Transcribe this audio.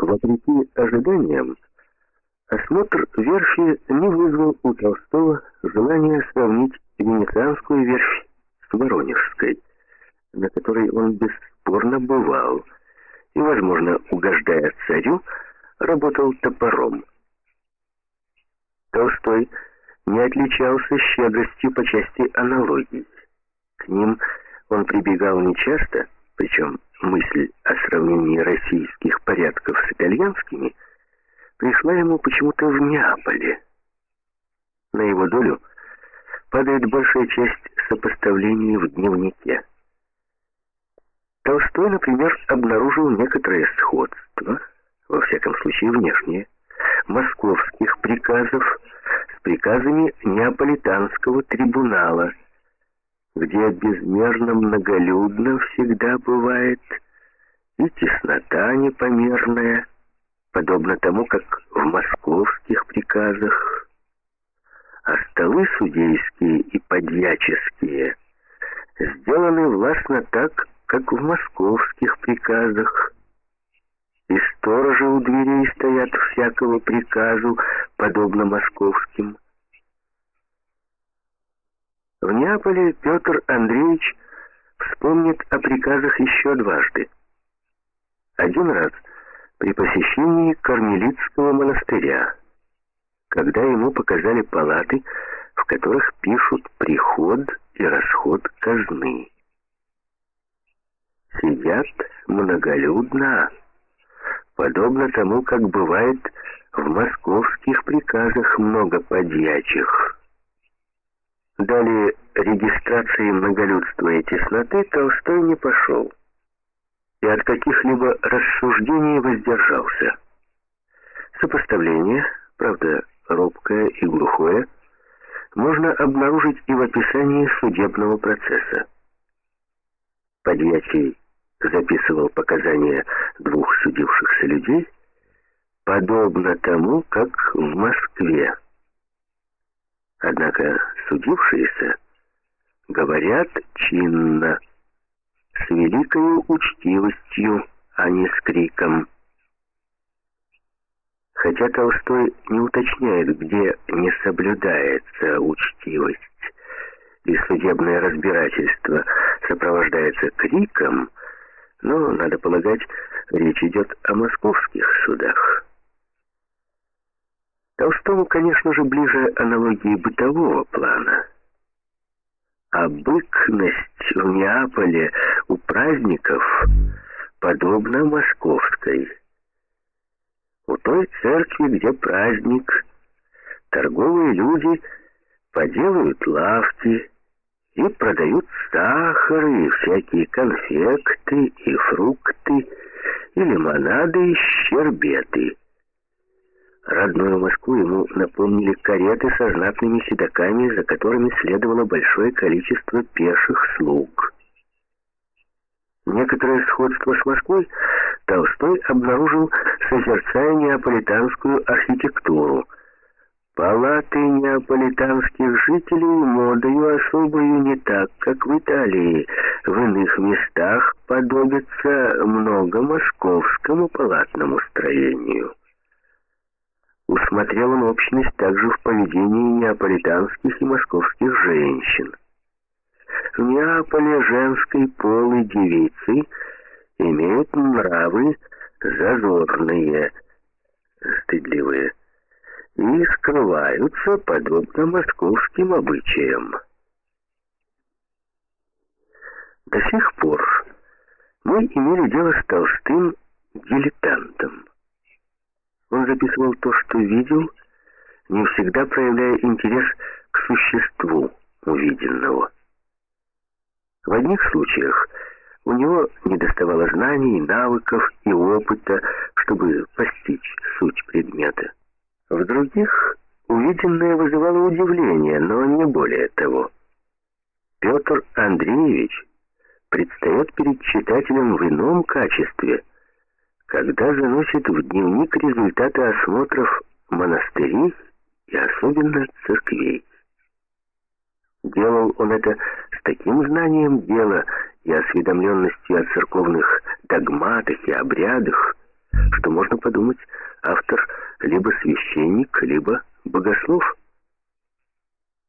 Вопреки ожиданиям, осмотр верфи не вызвал у Толстого желания сравнить венецианскую верфь с Воронежской, на которой он бесспорно бывал и, возможно, угождая царю, работал топором. Толстой не отличался щедростью по части аналогий. К ним он прибегал нечасто, причем мысль о сравнении российских порядков с итальянскими пришла ему почему-то в Неаполе. На его долю падает большая часть сопоставлений в дневнике. Толстой, например, обнаружил некоторое сходство, во всяком случае внешнее, московских приказов с приказами неаполитанского трибунала, где безмерно многолюдно всегда бывает и теснота непомерная, подобно тому, как в московских приказах, а столы судейские и подьяческие сделаны властно так, как в московских приказах, и сторожи у дверей стоят всякого приказу, подобно московским. В Неаполе Петр Андреевич вспомнит о приказах еще дважды. Один раз при посещении Кармелитского монастыря, когда ему показали палаты, в которых пишут приход и расход казны. Сидят многолюдно, подобно тому, как бывает в московских приказах много подьячих. Далее регистрации многолюдства и тесноты Толстой не пошел и от каких-либо рассуждений воздержался. Сопоставление, правда, робкое и глухое, можно обнаружить и в описании судебного процесса. Подьячий записывал показания двух судившихся людей, подобно тому, как в Москве. Однако судившиеся говорят чинно, с великою учтивостью, а не с криком. Хотя Толстой не уточняет, где не соблюдается учтивость, и судебное разбирательство сопровождается криком, но, надо полагать, речь идет о московских судах. Толстому, конечно же, ближе аналогии бытового плана. А быкность в Неаполе у праздников подобна московской. У той церкви, где праздник, торговые люди поделают лавки, и продают сахар, и всякие конфекты, и фрукты, и лимонады, и щербеты. Родную Москву ему напомнили кареты со знатными седоками, за которыми следовало большое количество пеших слуг. Некоторое сходство с Москвой Толстой обнаружил, созерцая неаполитанскую архитектуру – Палаты неаполитанских жителей модою особою не так, как в Италии. В иных местах подобятся много московскому палатному строению. Усмотрел он общность также в поведении неаполитанских и московских женщин. В Неаполе женской полы девицы имеют нравы зазорные, стыдливые и скрываются подобно московским обычаям. До сих пор мы имели дело с толстым дилетантом. Он записывал то, что видел, не всегда проявляя интерес к существу увиденного. В одних случаях у него недоставало знаний, навыков и опыта, чтобы постичь суть предмета. В других увиденное вызывало удивление, но не более того. Петр Андреевич предстает перед читателем в ином качестве, когда заносит в дневник результаты осмотров монастырей и особенно церквей. Делал он это с таким знанием дела и осведомленностью о церковных догматах и обрядах, что то можно подумать, автор либо священник, либо богослов.